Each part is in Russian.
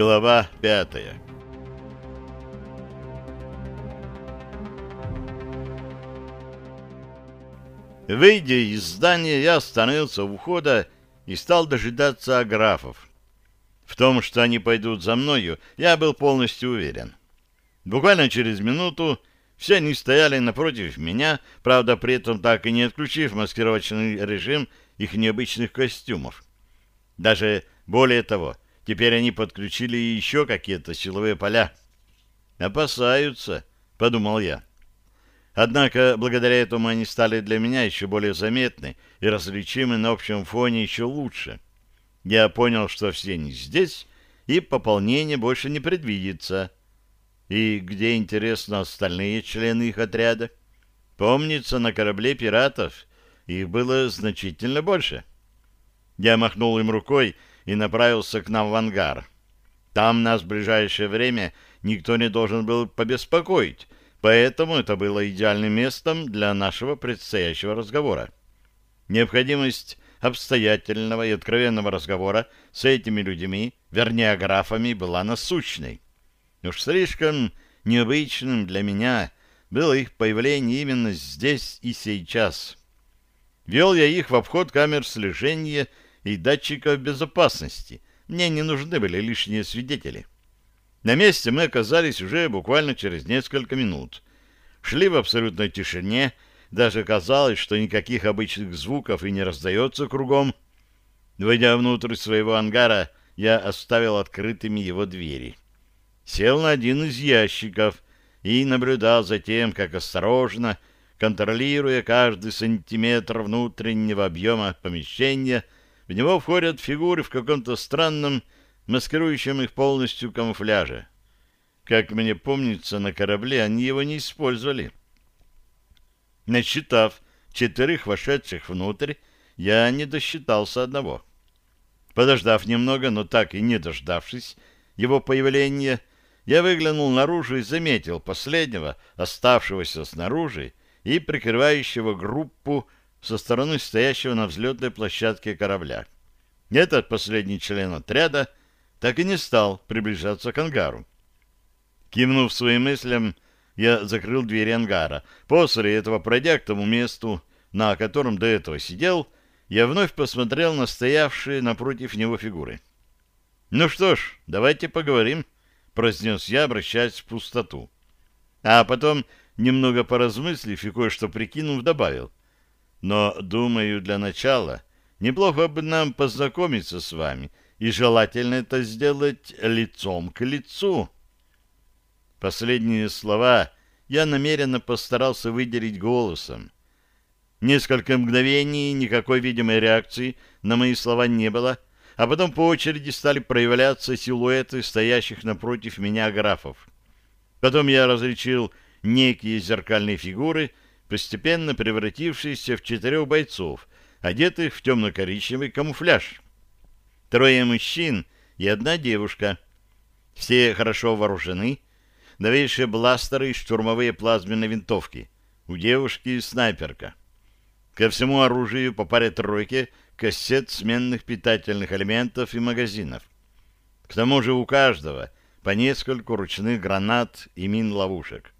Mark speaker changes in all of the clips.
Speaker 1: Глава пятая Выйдя из здания, я остановился у входа и стал дожидаться аграфов. В том, что они пойдут за мною, я был полностью уверен. Буквально через минуту все они стояли напротив меня, правда, при этом так и не отключив маскировочный режим их необычных костюмов. Даже более того, теперь они подключили еще какие-то силовые поля. «Опасаются», — подумал я. Однако, благодаря этому они стали для меня еще более заметны и различимы на общем фоне еще лучше. Я понял, что все не здесь, и пополнение больше не предвидится. И где, интересно, остальные члены их отряда? Помнится, на корабле пиратов их было значительно больше. Я махнул им рукой и направился к нам в ангар. Там нас в ближайшее время никто не должен был побеспокоить, поэтому это было идеальным местом для нашего предстоящего разговора. Необходимость обстоятельного и откровенного разговора с этими людьми, вернее, графами, была насущной. Уж слишком необычным для меня было их появление именно здесь и сейчас. Вел я их в обход камер слежения и датчиков безопасности. Мне не нужны были лишние свидетели. На месте мы оказались уже буквально через несколько минут. Шли в абсолютной тишине, даже казалось, что никаких обычных звуков и не раздается кругом. Войдя внутрь своего ангара, я оставил открытыми его двери сел на один из ящиков и наблюдал за тем, как осторожно, контролируя каждый сантиметр внутреннего объема помещения, в него входят фигуры в каком-то странном, маскирующем их полностью камуфляже. Как мне помнится, на корабле они его не использовали. Насчитав четырех вошедших внутрь, я не досчитался одного. Подождав немного, но так и не дождавшись его появления, я выглянул наружу и заметил последнего, оставшегося снаружи и прикрывающего группу со стороны стоящего на взлетной площадке корабля. Этот последний член отряда так и не стал приближаться к ангару. Кивнув своим мыслям, я закрыл двери ангара. После этого, пройдя к тому месту, на котором до этого сидел, я вновь посмотрел на стоявшие напротив него фигуры. «Ну что ж, давайте поговорим», — произнес я, обращаясь в пустоту. А потом, немного поразмыслив и кое-что прикинув, добавил. «Но, думаю, для начала неплохо бы нам познакомиться с вами, и желательно это сделать лицом к лицу». Последние слова я намеренно постарался выделить голосом. Несколько мгновений никакой видимой реакции на мои слова не было — а потом по очереди стали проявляться силуэты стоящих напротив меня графов. Потом я различил некие зеркальные фигуры, постепенно превратившиеся в четырех бойцов, одетых в темно-коричневый камуфляж. Трое мужчин и одна девушка. Все хорошо вооружены, новейшие бластеры и штурмовые плазменные винтовки. У девушки снайперка. Ко всему оружию по паре тройки кассет сменных питательных элементов и магазинов. К тому же у каждого по нескольку ручных гранат и мин-ловушек.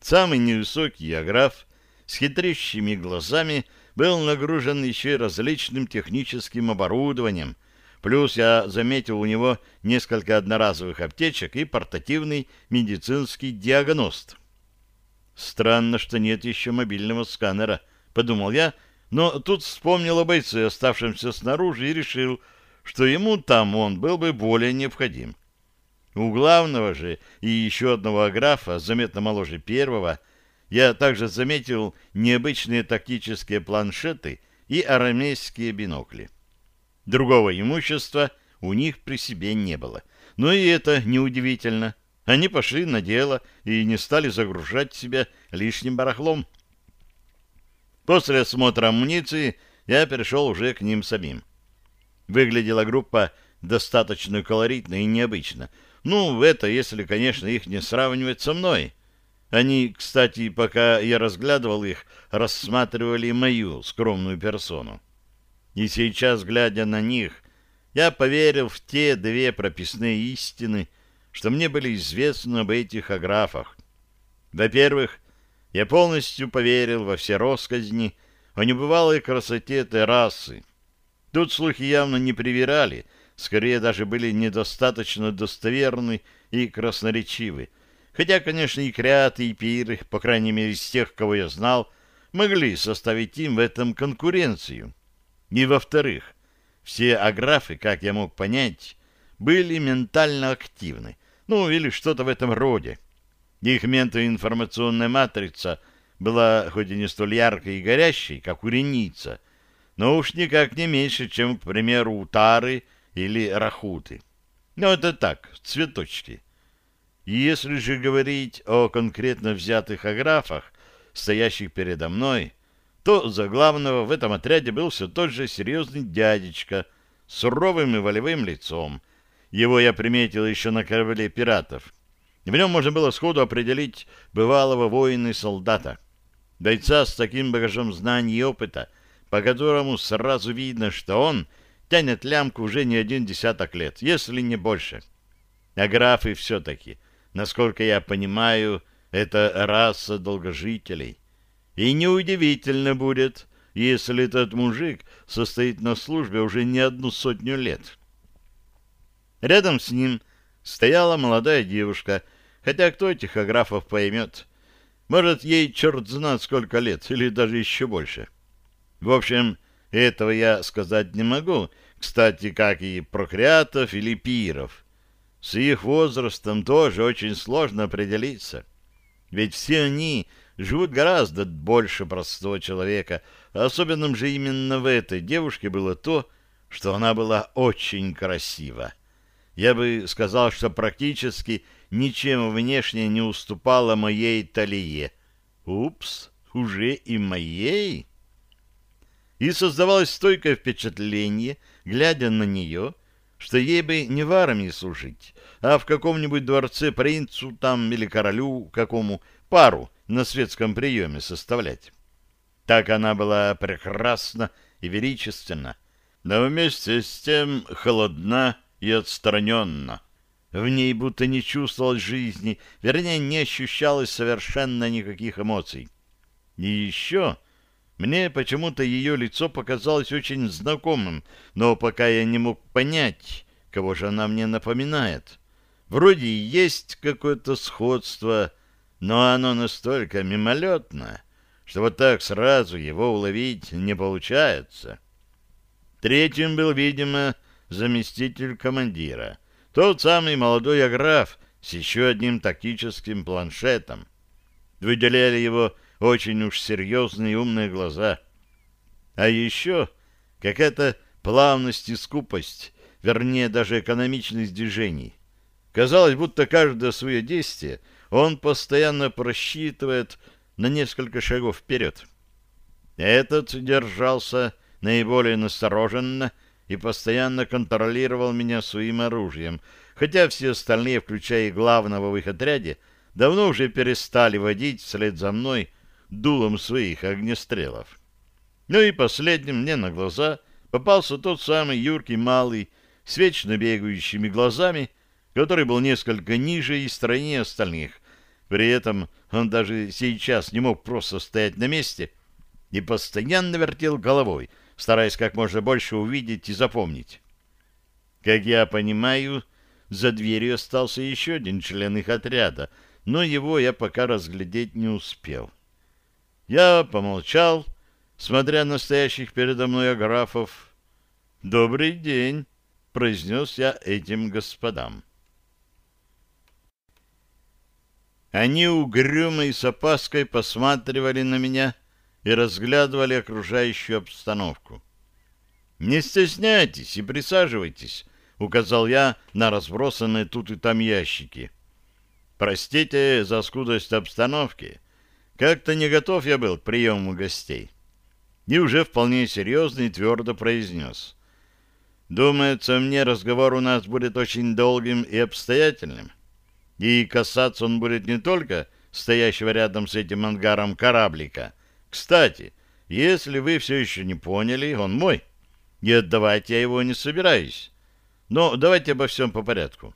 Speaker 1: Самый невысокий аграф с хитрющими глазами был нагружен еще различным техническим оборудованием, плюс я заметил у него несколько одноразовых аптечек и портативный медицинский диагност. Странно, что нет еще мобильного сканера, подумал я, но тут вспомнил о бойце, оставшемся снаружи, и решил, что ему там он был бы более необходим. У главного же и еще одного аграфа, заметно моложе первого, я также заметил необычные тактические планшеты и арамейские бинокли. Другого имущества у них при себе не было. Но и это неудивительно. Они пошли на дело и не стали загружать себя лишним барахлом. После осмотра амуниции я перешел уже к ним самим. Выглядела группа достаточно колоритно и необычно. Ну, это, если, конечно, их не сравнивать со мной. Они, кстати, пока я разглядывал их, рассматривали мою скромную персону. И сейчас, глядя на них, я поверил в те две прописные истины, что мне были известны об этих аграфах. Во-первых, я полностью поверил во все россказни о небывалой красоте этой расы. Тут слухи явно не привирали, скорее даже были недостаточно достоверны и красноречивы. Хотя, конечно, и кряты, и пиры, по крайней мере, из тех, кого я знал, могли составить им в этом конкуренцию. И, во-вторых, все аграфы, как я мог понять, были ментально активны, ну или что-то в этом роде. Их ментоинформационная матрица была хоть и не столь яркой и горящей, как у реница, но уж никак не меньше, чем, к примеру, у тары или рахуты. Но это так, цветочки. Если же говорить о конкретно взятых аграфах, стоящих передо мной, то за главного в этом отряде был все тот же серьезный дядечка с суровым и волевым лицом. Его я приметил еще на корабле пиратов. В нем можно было сходу определить бывалого воина и солдата. Бойца с таким багажом знаний и опыта, по которому сразу видно, что он тянет лямку уже не один десяток лет, если не больше. А графы все-таки, насколько я понимаю, это раса долгожителей. И неудивительно будет, если этот мужик состоит на службе уже не одну сотню лет. Рядом с ним стояла молодая девушка, хотя кто этих аграфов поймет. Может, ей черт знает сколько лет, или даже еще больше. В общем, этого я сказать не могу, кстати, как и про креатов или пиров. С их возрастом тоже очень сложно определиться. Ведь все они живут гораздо больше простого человека. Особенным же именно в этой девушке было то, что она была очень красива. Я бы сказал, что практически ничем внешне не уступала моей талие. Упс, уже и моей? И создавалось стойкое впечатление, глядя на нее, что ей бы не в армии служить, а в каком-нибудь дворце принцу там или королю какому пару на светском приеме составлять. Так она была прекрасна и величественна, но вместе с тем холодна и отстраненно. В ней будто не чувствовалось жизни, вернее, не ощущалось совершенно никаких эмоций. И еще мне почему-то ее лицо показалось очень знакомым, но пока я не мог понять, кого же она мне напоминает. Вроде есть какое-то сходство, но оно настолько мимолетно, что вот так сразу его уловить не получается. Третьим был, видимо, заместитель командира. Тот самый молодой аграф с еще одним тактическим планшетом. Выделяли его очень уж серьезные умные глаза. А еще какая-то плавность и скупость, вернее, даже экономичность движений. Казалось, будто каждое свое действие он постоянно просчитывает на несколько шагов вперед. Этот держался наиболее настороженно и постоянно контролировал меня своим оружием, хотя все остальные, включая и главного в их отряде, давно уже перестали водить вслед за мной дулом своих огнестрелов. Ну и последним мне на глаза попался тот самый юркий малый с вечно бегающими глазами, который был несколько ниже и стройнее остальных. При этом он даже сейчас не мог просто стоять на месте и постоянно вертел головой, стараясь как можно больше увидеть и запомнить. Как я понимаю, за дверью остался еще один член их отряда, но его я пока разглядеть не успел. Я помолчал, смотря на стоящих передо мной аграфов. «Добрый день!» — произнес я этим господам. Они угрюмо и с опаской посматривали на меня и разглядывали окружающую обстановку. «Не стесняйтесь и присаживайтесь», — указал я на разбросанные тут и там ящики. «Простите за скудость обстановки». Как-то не готов я был к приему гостей. И уже вполне серьезно и твердо произнес. Думается, мне разговор у нас будет очень долгим и обстоятельным. И касаться он будет не только стоящего рядом с этим ангаром кораблика. Кстати, если вы все еще не поняли, он мой, и отдавать я его не собираюсь. Но давайте обо всем по порядку.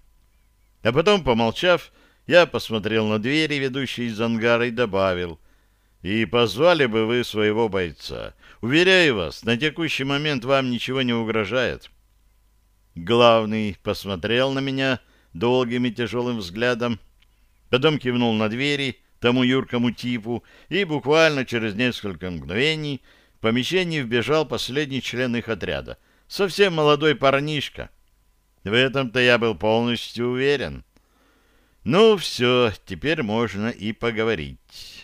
Speaker 1: А потом, помолчав, я посмотрел на двери, ведущие из ангара, и добавил. И позвали бы вы своего бойца. Уверяю вас, на текущий момент вам ничего не угрожает. Главный посмотрел на меня долгим и тяжелым взглядом, потом кивнул на двери тому юркому типу, и буквально через несколько мгновений в помещение вбежал последний член их отряда, совсем молодой парнишка. В этом-то я был полностью уверен. Ну, все, теперь можно и поговорить».